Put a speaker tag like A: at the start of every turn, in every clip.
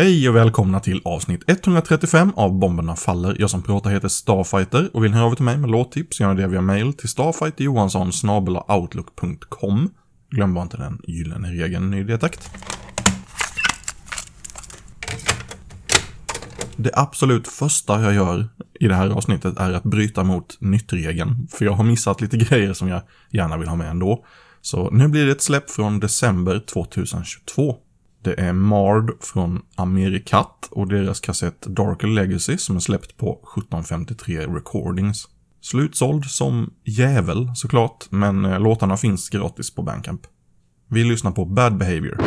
A: Hej och välkomna till avsnitt 135 av Bomberna Faller. Jag som pratar heter Starfighter och vill ni höra av er till mig med låttips gör ni det via mail till StarfighterJohansson.outlook.com. Glöm bara inte den gyllene regeln ny detakt. Det absolut första jag gör i det här avsnittet är att bryta mot nytt-regeln, för jag har missat lite grejer som jag gärna vill ha med ändå. Så nu blir det ett släpp från december 2022. Det är Mard från Amerikat och deras kassett Darker Legacy som är släppt på 1753 Recordings. Slutsåld som jävel såklart, men eh, låtarna finns gratis på Bandcamp. Vi lyssnar på Bad Behavior.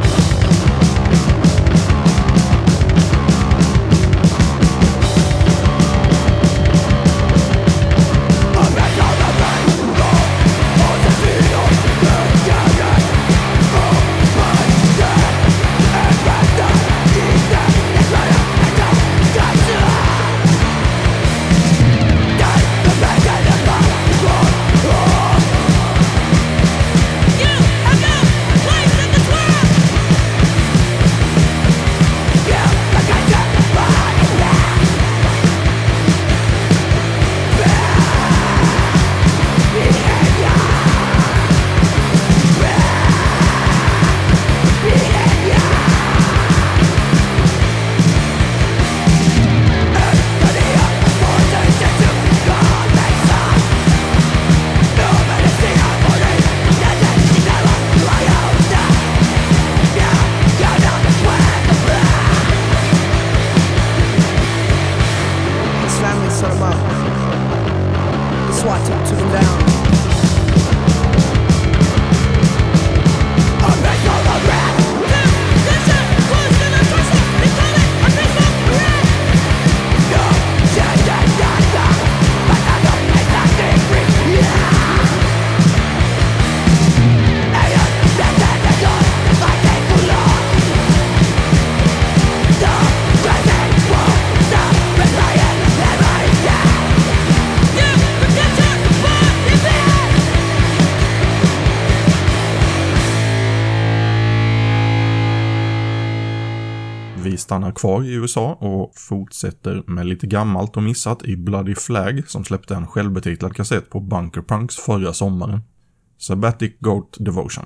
A: Vi stannar kvar i USA och fortsätter med lite gammalt och missat i Bloody Flag som släppte en självbetitlad kassett på Bunker Punks förra sommaren. Sabbatic Goat Devotion.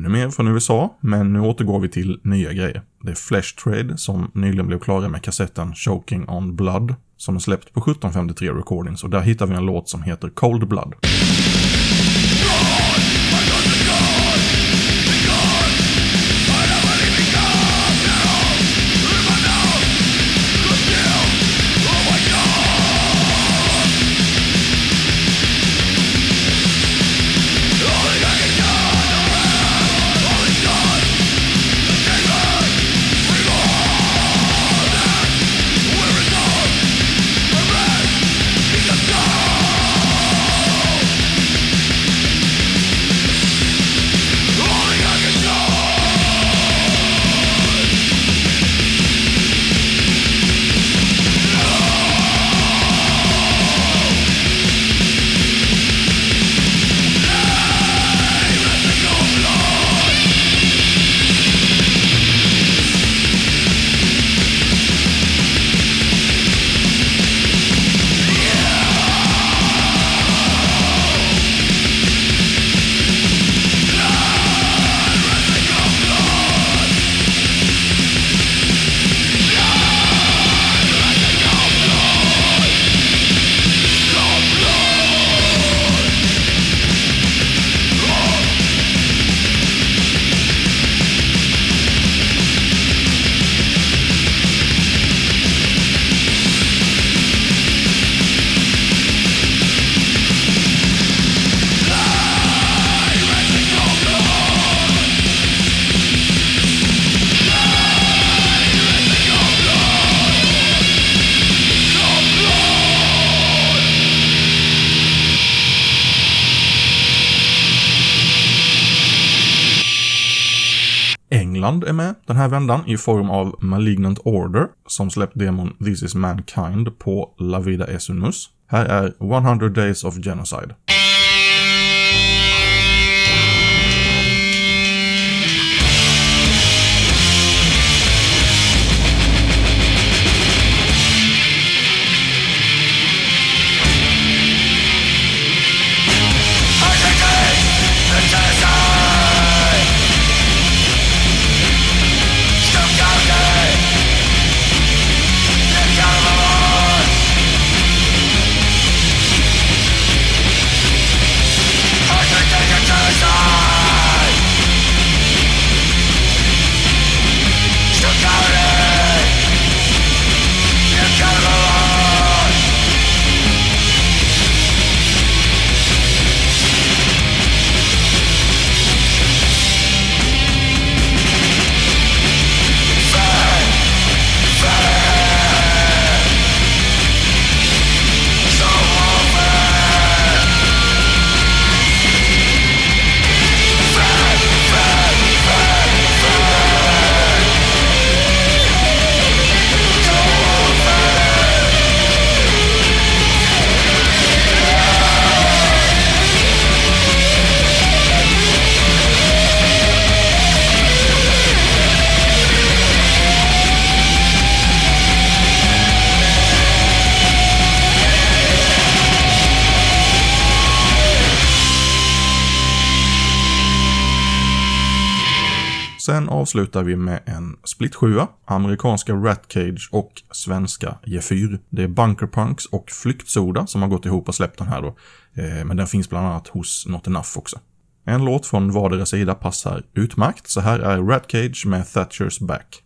A: Ännu mer från USA, men nu återgår vi till nya grejer. Det är Flesh Trade som nyligen blev klara med kassetten Choking on Blood, som är släppt på 1753 Recordings och där hittar vi en låt som heter Cold Blood.
B: England är med den här vändan i form av Malignant Order, som släppt demon This is Mankind på La Vida Esunus. Här är 100 Days of Genocide. Sen avslutar vi med en split 7 amerikanska Rat Cage och svenska Gefyr. Det är Bunker Punks och Flyktsoda som har gått ihop och släppt den här då. Eh, Men den finns bland annat hos Not Enough också. En låt från vardera sida passar utmärkt, så här är Rat Cage med Thatchers Back.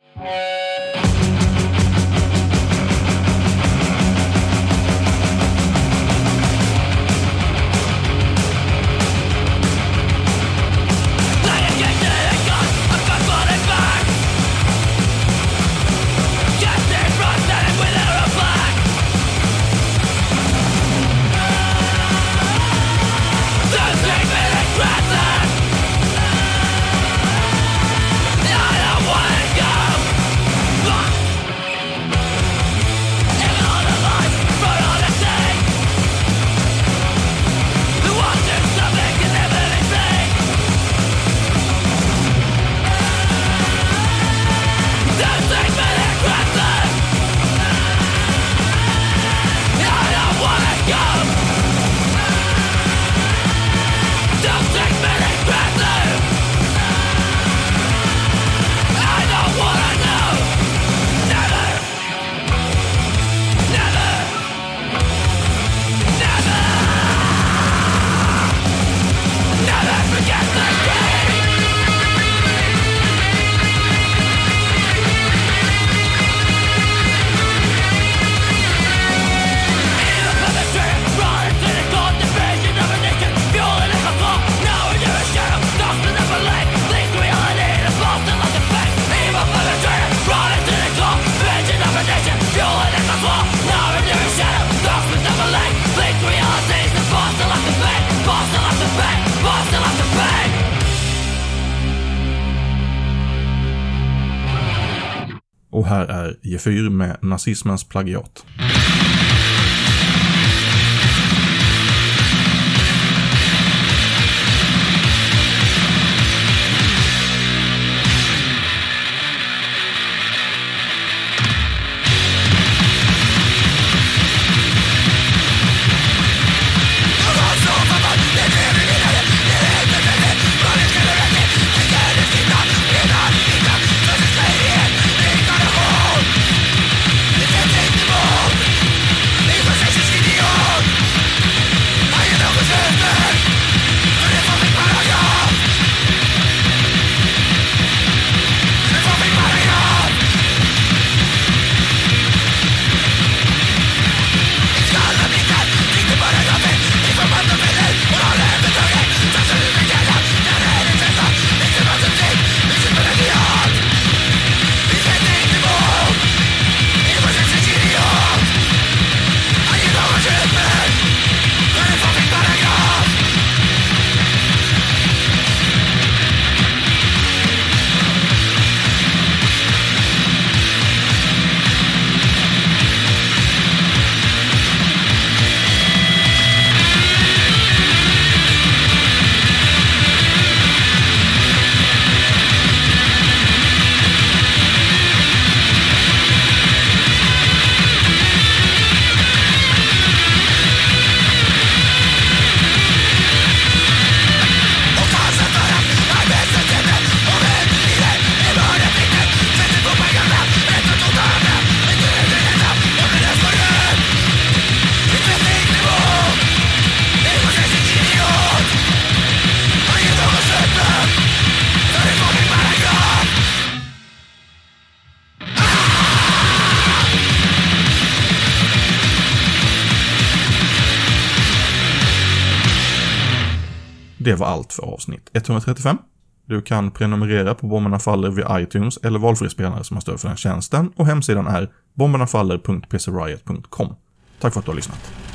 B: Och här är Gefyr med nazismens plagiat.
A: Det var allt för avsnitt 135. Du kan prenumerera på Bomberna Faller via iTunes eller valfri spelare som har stöd för den tjänsten och hemsidan är bombernafaller.pcriot.com. Tack för att du har lyssnat.